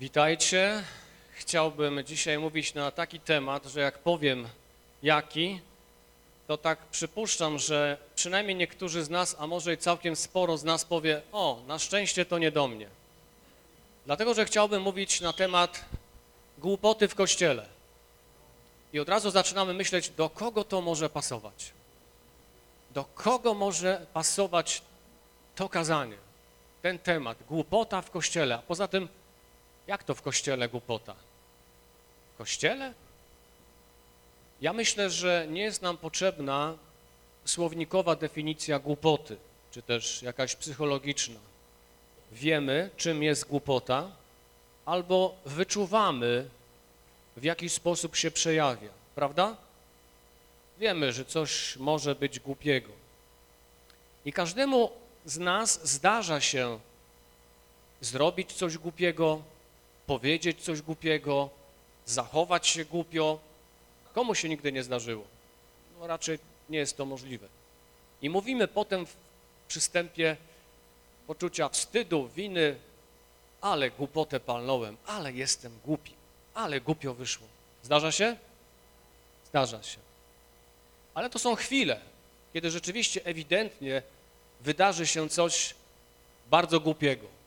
Witajcie. Chciałbym dzisiaj mówić na taki temat, że jak powiem jaki, to tak przypuszczam, że przynajmniej niektórzy z nas, a może i całkiem sporo z nas powie, o, na szczęście to nie do mnie. Dlatego, że chciałbym mówić na temat głupoty w Kościele. I od razu zaczynamy myśleć, do kogo to może pasować. Do kogo może pasować to kazanie, ten temat, głupota w Kościele. A poza tym, jak to w Kościele głupota? W Kościele? Ja myślę, że nie jest nam potrzebna słownikowa definicja głupoty, czy też jakaś psychologiczna. Wiemy, czym jest głupota, albo wyczuwamy, w jaki sposób się przejawia, prawda? Wiemy, że coś może być głupiego. I każdemu z nas zdarza się zrobić coś głupiego, powiedzieć coś głupiego, zachować się głupio. Komu się nigdy nie zdarzyło? No raczej nie jest to możliwe. I mówimy potem w przystępie poczucia wstydu, winy, ale głupotę palnąłem, ale jestem głupi, ale głupio wyszło. Zdarza się? Zdarza się. Ale to są chwile, kiedy rzeczywiście ewidentnie wydarzy się coś bardzo głupiego.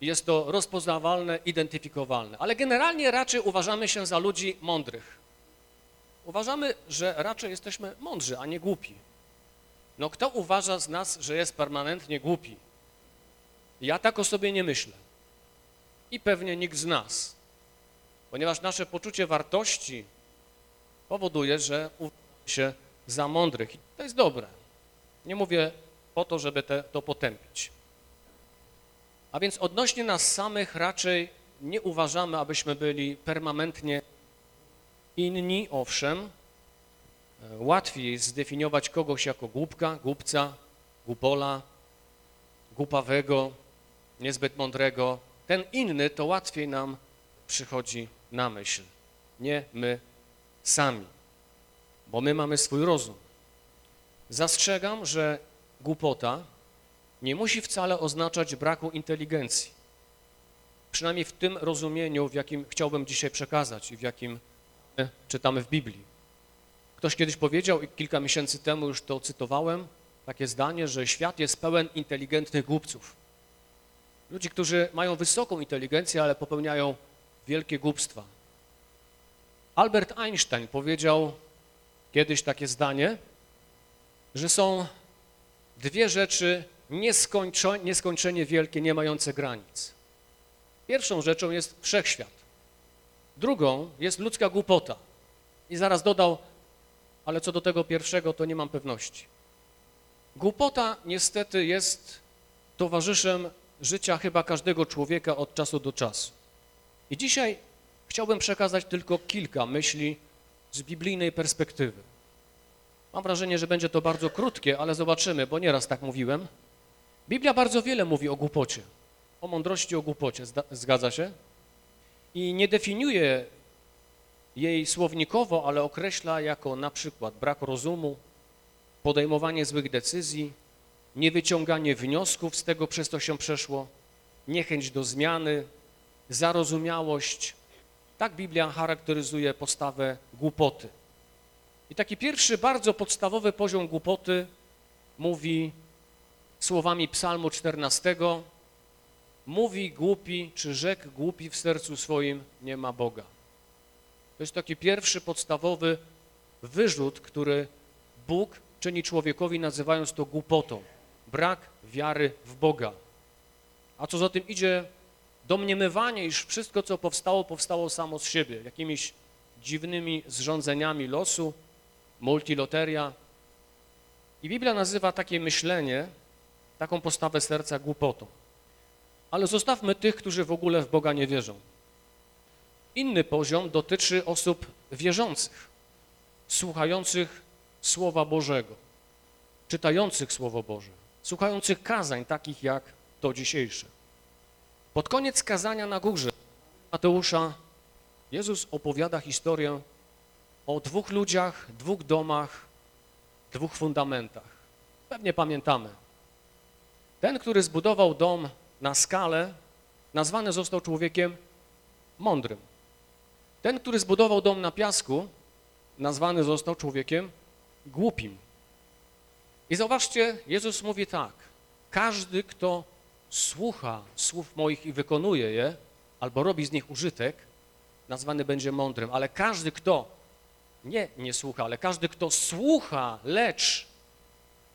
Jest to rozpoznawalne, identyfikowalne. Ale generalnie raczej uważamy się za ludzi mądrych. Uważamy, że raczej jesteśmy mądrzy, a nie głupi. No kto uważa z nas, że jest permanentnie głupi? Ja tak o sobie nie myślę. I pewnie nikt z nas. Ponieważ nasze poczucie wartości powoduje, że uważamy się za mądrych. I to jest dobre. Nie mówię po to, żeby te, to potępić. A więc odnośnie nas samych raczej nie uważamy, abyśmy byli permanentnie inni, owszem. E, Łatwiej jest zdefiniować kogoś jako głupka, głupca, głupola, głupawego, niezbyt mądrego. Ten inny to łatwiej nam przychodzi na myśl. Nie my sami, bo my mamy swój rozum. Zastrzegam, że głupota nie musi wcale oznaczać braku inteligencji. Przynajmniej w tym rozumieniu, w jakim chciałbym dzisiaj przekazać i w jakim czytamy w Biblii. Ktoś kiedyś powiedział, i kilka miesięcy temu już to cytowałem, takie zdanie, że świat jest pełen inteligentnych głupców. Ludzi, którzy mają wysoką inteligencję, ale popełniają wielkie głupstwa. Albert Einstein powiedział kiedyś takie zdanie, że są dwie rzeczy nieskończenie, nieskończenie wielkie, nie mające granic. Pierwszą rzeczą jest wszechświat. Drugą jest ludzka głupota. I zaraz dodał, ale co do tego pierwszego, to nie mam pewności. Głupota niestety jest towarzyszem życia chyba każdego człowieka od czasu do czasu. I dzisiaj chciałbym przekazać tylko kilka myśli z biblijnej perspektywy. Mam wrażenie, że będzie to bardzo krótkie, ale zobaczymy, bo nieraz tak mówiłem. Biblia bardzo wiele mówi o głupocie, o mądrości, o głupocie, zgadza się? I nie definiuje jej słownikowo, ale określa jako na przykład brak rozumu, podejmowanie złych decyzji, niewyciąganie wniosków z tego, przez co się przeszło, niechęć do zmiany, zarozumiałość. Tak Biblia charakteryzuje postawę głupoty. I taki pierwszy, bardzo podstawowy poziom głupoty mówi słowami psalmu 14, mówi głupi, czy rzekł głupi w sercu swoim, nie ma Boga. To jest taki pierwszy podstawowy wyrzut, który Bóg czyni człowiekowi, nazywając to głupotą. Brak wiary w Boga. A co za tym idzie, domniemywanie, iż wszystko, co powstało, powstało samo z siebie, jakimiś dziwnymi zrządzeniami losu, multiloteria. I Biblia nazywa takie myślenie, taką postawę serca głupotą. Ale zostawmy tych, którzy w ogóle w Boga nie wierzą. Inny poziom dotyczy osób wierzących, słuchających Słowa Bożego, czytających Słowo Boże, słuchających kazań takich jak to dzisiejsze. Pod koniec kazania na górze Mateusza Jezus opowiada historię o dwóch ludziach, dwóch domach, dwóch fundamentach. Pewnie pamiętamy. Ten, który zbudował dom na skalę, nazwany został człowiekiem mądrym. Ten, który zbudował dom na piasku, nazwany został człowiekiem głupim. I zauważcie, Jezus mówi tak, każdy, kto słucha słów moich i wykonuje je, albo robi z nich użytek, nazwany będzie mądrym, ale każdy, kto nie, nie słucha, ale każdy, kto słucha, lecz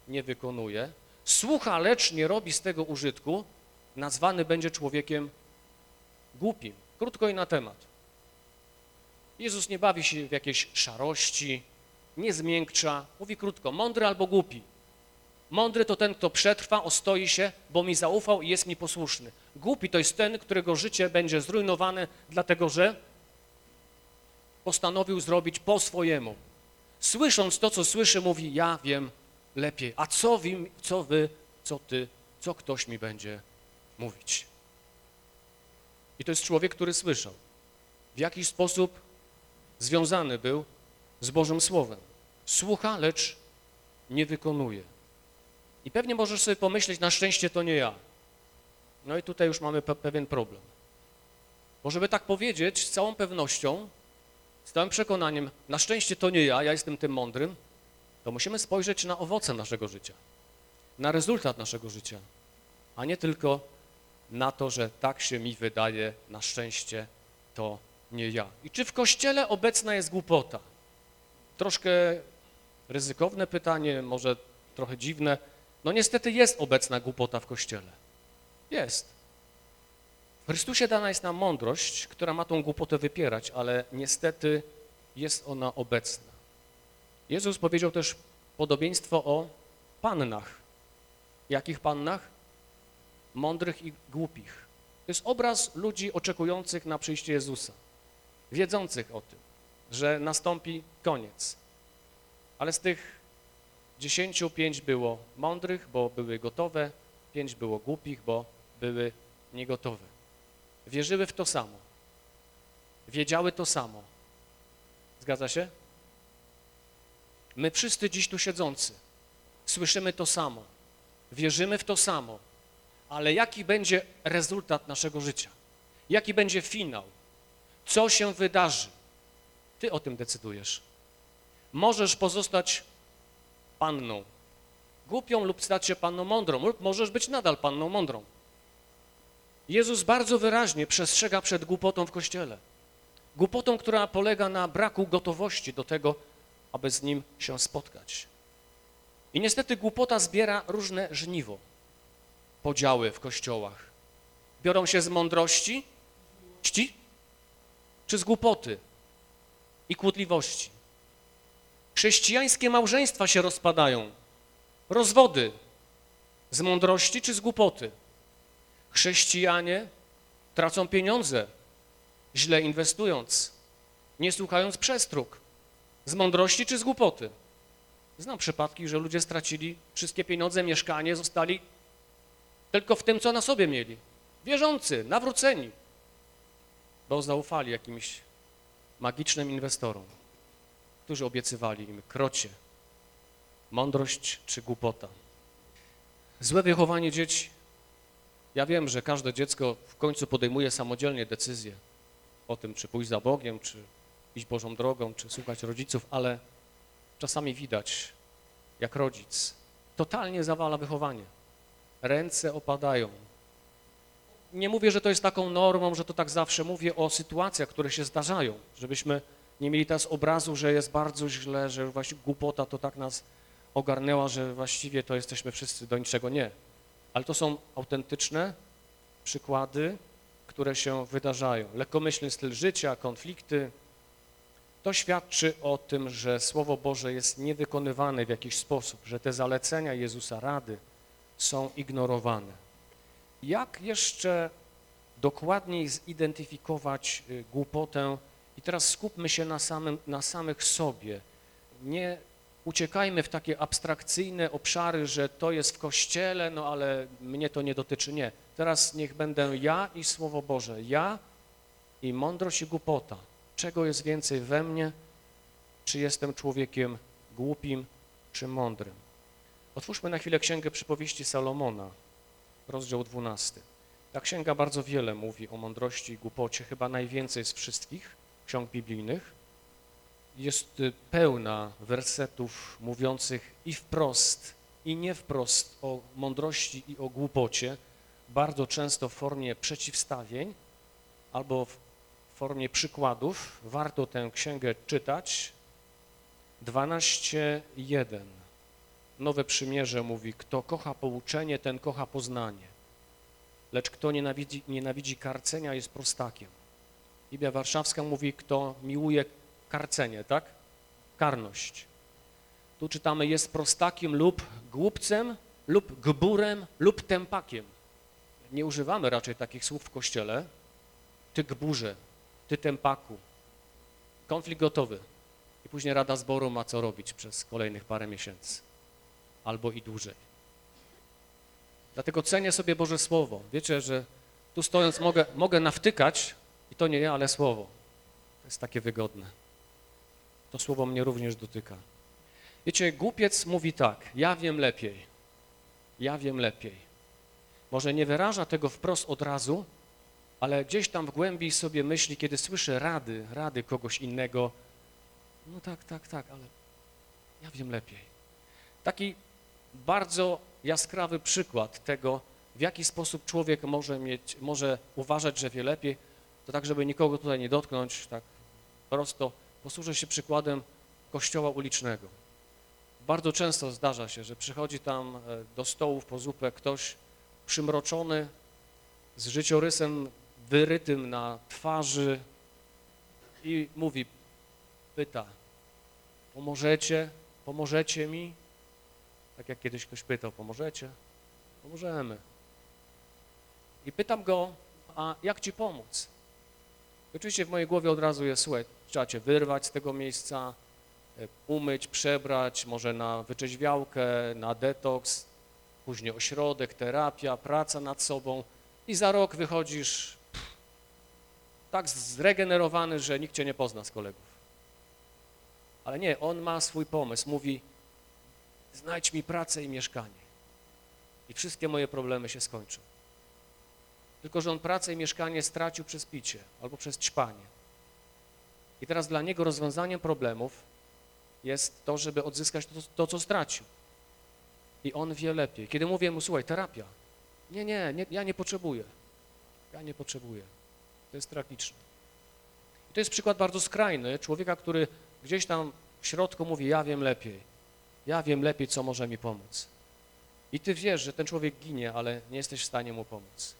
nie wykonuje, słucha, lecz nie robi z tego użytku, nazwany będzie człowiekiem głupim. Krótko i na temat. Jezus nie bawi się w jakieś szarości, nie zmiękcza, mówi krótko, mądry albo głupi. Mądry to ten, kto przetrwa, ostoi się, bo mi zaufał i jest mi posłuszny. Głupi to jest ten, którego życie będzie zrujnowane, dlatego że postanowił zrobić po swojemu. Słysząc to, co słyszy, mówi, ja wiem lepiej. A co wy, co wy, co ty, co ktoś mi będzie mówić? I to jest człowiek, który słyszał. W jakiś sposób związany był z Bożym Słowem. Słucha, lecz nie wykonuje. I pewnie możesz sobie pomyśleć, na szczęście to nie ja. No i tutaj już mamy pe pewien problem. Bo żeby tak powiedzieć, z całą pewnością, z całym przekonaniem, na szczęście to nie ja, ja jestem tym mądrym, to musimy spojrzeć na owoce naszego życia, na rezultat naszego życia, a nie tylko na to, że tak się mi wydaje, na szczęście to nie ja. I czy w Kościele obecna jest głupota? Troszkę ryzykowne pytanie, może trochę dziwne. No niestety jest obecna głupota w Kościele. Jest. W Chrystusie dana jest nam mądrość, która ma tą głupotę wypierać, ale niestety jest ona obecna. Jezus powiedział też podobieństwo o pannach. Jakich pannach? Mądrych i głupich. To jest obraz ludzi oczekujących na przyjście Jezusa, wiedzących o tym, że nastąpi koniec. Ale z tych dziesięciu pięć było mądrych, bo były gotowe, pięć było głupich, bo były niegotowe. Wierzyły w to samo. Wiedziały to samo. Zgadza się? My wszyscy dziś tu siedzący słyszymy to samo. Wierzymy w to samo. Ale jaki będzie rezultat naszego życia? Jaki będzie finał? Co się wydarzy? Ty o tym decydujesz. Możesz pozostać panną głupią lub stać się panną mądrą lub możesz być nadal panną mądrą. Jezus bardzo wyraźnie przestrzega przed głupotą w Kościele. Głupotą, która polega na braku gotowości do tego, aby z Nim się spotkać. I niestety głupota zbiera różne żniwo, podziały w kościołach. Biorą się z mądrości, czci, czy z głupoty i kłótliwości. Chrześcijańskie małżeństwa się rozpadają, rozwody z mądrości czy z głupoty. Chrześcijanie tracą pieniądze, źle inwestując, nie słuchając przestróg, z mądrości czy z głupoty. Znam przypadki, że ludzie stracili wszystkie pieniądze, mieszkanie, zostali tylko w tym, co na sobie mieli. Wierzący, nawróceni, bo zaufali jakimś magicznym inwestorom, którzy obiecywali im krocie, mądrość czy głupota. Złe wychowanie dzieci ja wiem, że każde dziecko w końcu podejmuje samodzielnie decyzję o tym, czy pójść za Bogiem, czy iść Bożą drogą, czy słuchać rodziców, ale czasami widać, jak rodzic totalnie zawala wychowanie. Ręce opadają. Nie mówię, że to jest taką normą, że to tak zawsze mówię o sytuacjach, które się zdarzają, żebyśmy nie mieli teraz obrazu, że jest bardzo źle, że właśnie głupota to tak nas ogarnęła, że właściwie to jesteśmy wszyscy do niczego. Nie ale to są autentyczne przykłady, które się wydarzają. Lekkomyślny styl życia, konflikty, to świadczy o tym, że Słowo Boże jest niewykonywane w jakiś sposób, że te zalecenia Jezusa, rady są ignorowane. Jak jeszcze dokładniej zidentyfikować y, głupotę i teraz skupmy się na, samym, na samych sobie. Nie uciekajmy w takie abstrakcyjne obszary, że to jest w Kościele, no ale mnie to nie dotyczy. Nie. Teraz niech będę ja i Słowo Boże. Ja i mądrość i głupota. Czego jest więcej we mnie? Czy jestem człowiekiem głupim, czy mądrym? Otwórzmy na chwilę Księgę Przypowieści Salomona, rozdział 12. Ta księga bardzo wiele mówi o mądrości i głupocie, chyba najwięcej z wszystkich ksiąg biblijnych. Jest pełna wersetów mówiących i wprost, i nie wprost o mądrości i o głupocie, bardzo często w formie przeciwstawień albo w formie przykładów. Warto tę księgę czytać. 12.1 Nowe Przymierze mówi, kto kocha pouczenie, ten kocha poznanie. Lecz kto nienawidzi, nienawidzi karcenia, jest prostakiem. Biblia Warszawska mówi, kto miłuje karcenie, tak? Karność. Tu czytamy, jest prostakiem lub głupcem, lub gburem, lub tępakiem. Nie używamy raczej takich słów w Kościele. Ty gburze, ty tępaku. Konflikt gotowy. I później Rada Zboru ma co robić przez kolejnych parę miesięcy. Albo i dłużej. Dlatego cenię sobie Boże Słowo. Wiecie, że tu stojąc mogę, mogę nawtykać i to nie ja, ale Słowo. To jest takie wygodne. To Słowo mnie również dotyka. Wiecie, głupiec mówi tak, ja wiem lepiej, ja wiem lepiej. Może nie wyraża tego wprost od razu, ale gdzieś tam w głębi sobie myśli, kiedy słyszy rady, rady kogoś innego, no tak, tak, tak, ale ja wiem lepiej. Taki bardzo jaskrawy przykład tego, w jaki sposób człowiek może, mieć, może uważać, że wie lepiej, to tak, żeby nikogo tutaj nie dotknąć, tak prosto, posłużę się przykładem kościoła ulicznego. Bardzo często zdarza się, że przychodzi tam e, do stołów po zupę ktoś przymroczony, z życiorysem wyrytym na twarzy i mówi, pyta, pomożecie, pomożecie mi? Tak jak kiedyś ktoś pytał, pomożecie? Pomożemy. I pytam go, a jak ci pomóc? Oczywiście w mojej głowie od razu jest, słuchaj, trzeba cię wyrwać z tego miejsca, e, umyć, przebrać, może na wyczeźwiałkę, na detoks, później ośrodek, terapia, praca nad sobą i za rok wychodzisz tak zregenerowany, że nikt cię nie pozna z kolegów. Ale nie, on ma swój pomysł, mówi znajdź mi pracę i mieszkanie i wszystkie moje problemy się skończą. Tylko, że on pracę i mieszkanie stracił przez picie albo przez ćpanie. I teraz dla niego rozwiązaniem problemów jest to, żeby odzyskać to, to, co stracił. I on wie lepiej. Kiedy mówię mu, słuchaj, terapia. Nie, nie, nie, ja nie potrzebuję. Ja nie potrzebuję. To jest tragiczne. I to jest przykład bardzo skrajny człowieka, który gdzieś tam w środku mówi, ja wiem lepiej. Ja wiem lepiej, co może mi pomóc. I ty wiesz, że ten człowiek ginie, ale nie jesteś w stanie mu pomóc.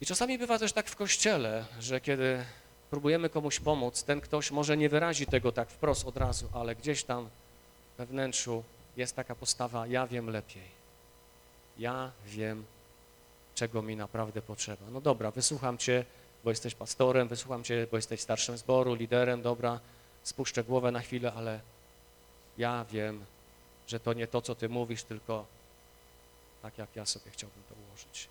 I czasami bywa też tak w kościele, że kiedy próbujemy komuś pomóc, ten ktoś może nie wyrazi tego tak wprost od razu, ale gdzieś tam we wnętrzu jest taka postawa, ja wiem lepiej. Ja wiem, czego mi naprawdę potrzeba. No dobra, wysłucham cię, bo jesteś pastorem, wysłucham cię, bo jesteś starszym zboru, liderem, dobra, spuszczę głowę na chwilę, ale ja wiem, że to nie to, co ty mówisz, tylko tak, jak ja sobie chciałbym to ułożyć.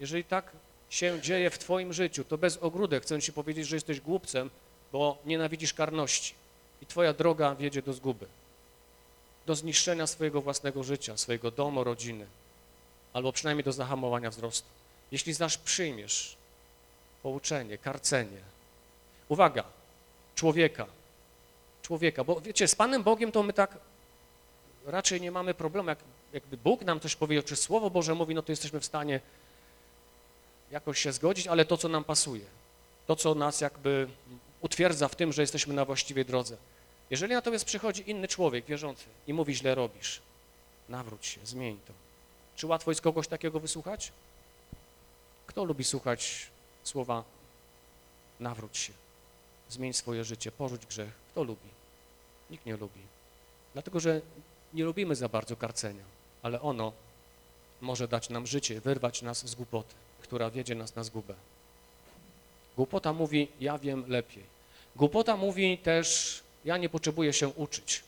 Jeżeli tak się dzieje w twoim życiu, to bez ogródek chcę ci powiedzieć, że jesteś głupcem, bo nienawidzisz karności i twoja droga wiedzie do zguby, do zniszczenia swojego własnego życia, swojego domu, rodziny, albo przynajmniej do zahamowania wzrostu. Jeśli znasz, przyjmiesz pouczenie, karcenie. Uwaga, człowieka, człowieka, bo wiecie, z Panem Bogiem to my tak raczej nie mamy problemu, jak, jakby Bóg nam coś powiedział, czy Słowo Boże mówi, no to jesteśmy w stanie jakoś się zgodzić, ale to, co nam pasuje, to, co nas jakby utwierdza w tym, że jesteśmy na właściwej drodze. Jeżeli natomiast przychodzi inny człowiek wierzący i mówi, źle robisz, nawróć się, zmień to. Czy łatwo jest kogoś takiego wysłuchać? Kto lubi słuchać słowa nawróć się, zmień swoje życie, porzuć grzech? Kto lubi? Nikt nie lubi. Dlatego, że nie lubimy za bardzo karcenia, ale ono może dać nam życie, wyrwać nas z głupoty, która wiedzie nas na zgubę. Głupota mówi, ja wiem lepiej. Głupota mówi też, ja nie potrzebuję się uczyć.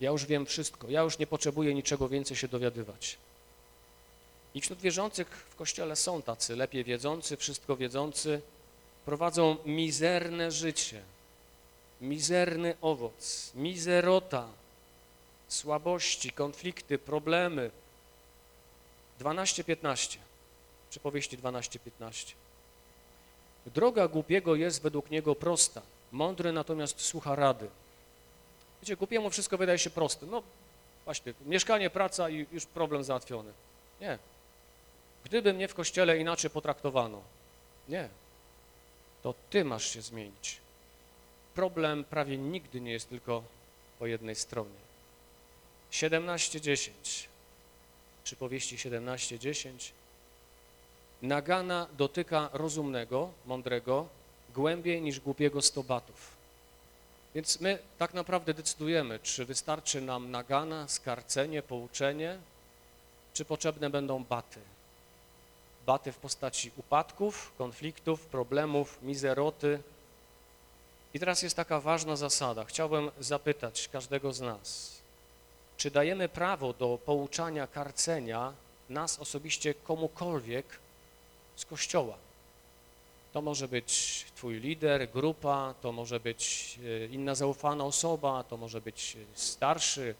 Ja już wiem wszystko, ja już nie potrzebuję niczego więcej się dowiadywać. I wśród wierzących w Kościele są tacy lepiej wiedzący, wszystko wiedzący, prowadzą mizerne życie, mizerny owoc, mizerota, słabości, konflikty, problemy. 12-15. Przypowieści 12-15. Droga głupiego jest według niego prosta, mądry natomiast słucha rady. Wiecie, głupiemu wszystko wydaje się proste. No właśnie, mieszkanie, praca i już problem załatwiony. Nie. Gdyby mnie w kościele inaczej potraktowano, nie, to ty masz się zmienić. Problem prawie nigdy nie jest tylko po jednej stronie. 17:10. Przypowieści 17:10. Nagana dotyka rozumnego, mądrego, głębiej niż głupiego stobatów. Więc my tak naprawdę decydujemy, czy wystarczy nam nagana, skarcenie, pouczenie, czy potrzebne będą baty. Baty w postaci upadków, konfliktów, problemów, mizeroty. I teraz jest taka ważna zasada. Chciałbym zapytać każdego z nas, czy dajemy prawo do pouczania, karcenia nas osobiście komukolwiek z Kościoła? To może być twój lider, grupa, to może być e, inna zaufana osoba, to może być e, starszy,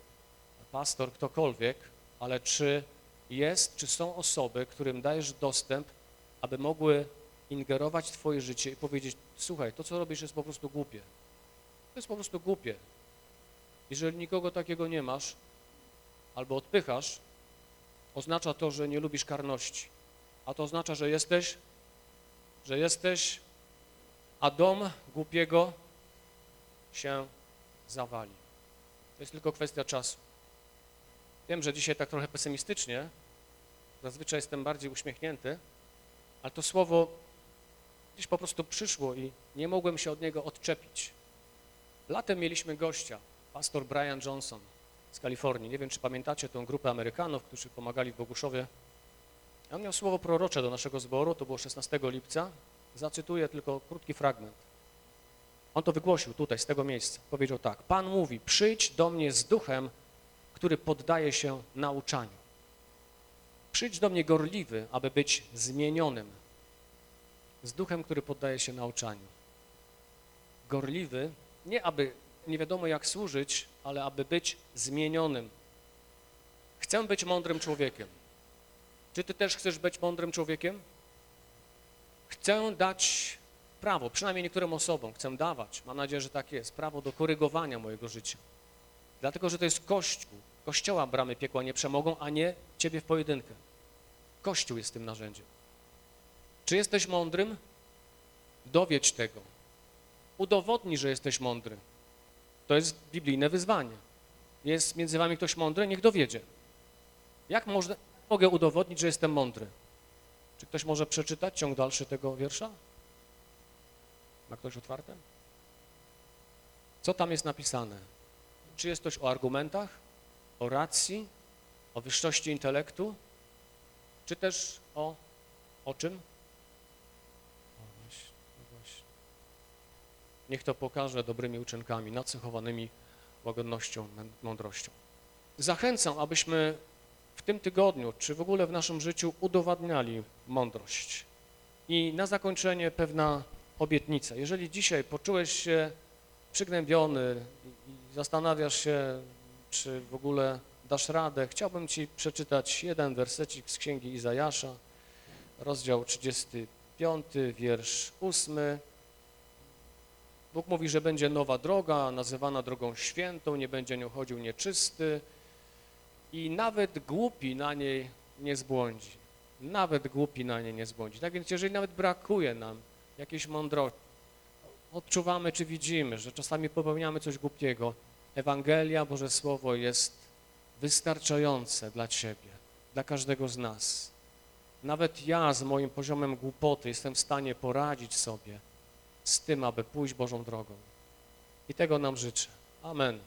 pastor, ktokolwiek, ale czy jest, czy są osoby, którym dajesz dostęp, aby mogły ingerować w twoje życie i powiedzieć, słuchaj, to co robisz jest po prostu głupie. To jest po prostu głupie. Jeżeli nikogo takiego nie masz albo odpychasz, oznacza to, że nie lubisz karności. A to oznacza, że jesteś, że jesteś, a dom głupiego się zawali. To jest tylko kwestia czasu. Wiem, że dzisiaj tak trochę pesymistycznie, zazwyczaj jestem bardziej uśmiechnięty, ale to słowo gdzieś po prostu przyszło i nie mogłem się od niego odczepić. Latem mieliśmy gościa, pastor Brian Johnson z Kalifornii. Nie wiem, czy pamiętacie tą grupę Amerykanów, którzy pomagali w Boguszowie. On miał słowo prorocze do naszego zboru, to było 16 lipca. Zacytuję tylko krótki fragment. On to wygłosił tutaj, z tego miejsca. Powiedział tak, Pan mówi, przyjdź do mnie z duchem, który poddaje się nauczaniu. Przyjdź do mnie gorliwy, aby być zmienionym. Z duchem, który poddaje się nauczaniu. Gorliwy, nie aby nie wiadomo jak służyć, ale aby być zmienionym. Chcę być mądrym człowiekiem. Czy ty też chcesz być mądrym człowiekiem? Chcę dać prawo, przynajmniej niektórym osobom, chcę dawać, mam nadzieję, że tak jest, prawo do korygowania mojego życia. Dlatego, że to jest Kościół. Kościoła bramy piekła nie przemogą, a nie ciebie w pojedynkę. Kościół jest tym narzędziem. Czy jesteś mądrym? Dowiedź tego. Udowodnij, że jesteś mądry. To jest biblijne wyzwanie. Jest między wami ktoś mądry? Niech dowiedzie. Jak można, mogę udowodnić, że jestem mądry? Czy ktoś może przeczytać ciąg dalszy tego wiersza? Ma ktoś otwarte? Co tam jest napisane? Czy jest coś o argumentach, o racji, o wyższości intelektu, czy też o, o czym? Niech to pokaże dobrymi uczynkami, nacechowanymi łagodnością, mądrością. Zachęcam, abyśmy w tym tygodniu, czy w ogóle w naszym życiu udowadniali mądrość. I na zakończenie pewna obietnica. Jeżeli dzisiaj poczułeś się przygnębiony i zastanawiasz się, czy w ogóle dasz radę, chciałbym Ci przeczytać jeden wersecik z Księgi Izajasza, rozdział 35, wiersz 8. Bóg mówi, że będzie nowa droga, nazywana drogą świętą, nie będzie nią chodził nieczysty i nawet głupi na niej nie zbłądzi. Nawet głupi na niej nie zbłądzi. Tak więc jeżeli nawet brakuje nam jakiejś mądrości, odczuwamy czy widzimy, że czasami popełniamy coś głupiego, Ewangelia, Boże Słowo jest wystarczające dla Ciebie, dla każdego z nas. Nawet ja z moim poziomem głupoty jestem w stanie poradzić sobie z tym, aby pójść Bożą drogą. I tego nam życzę. Amen.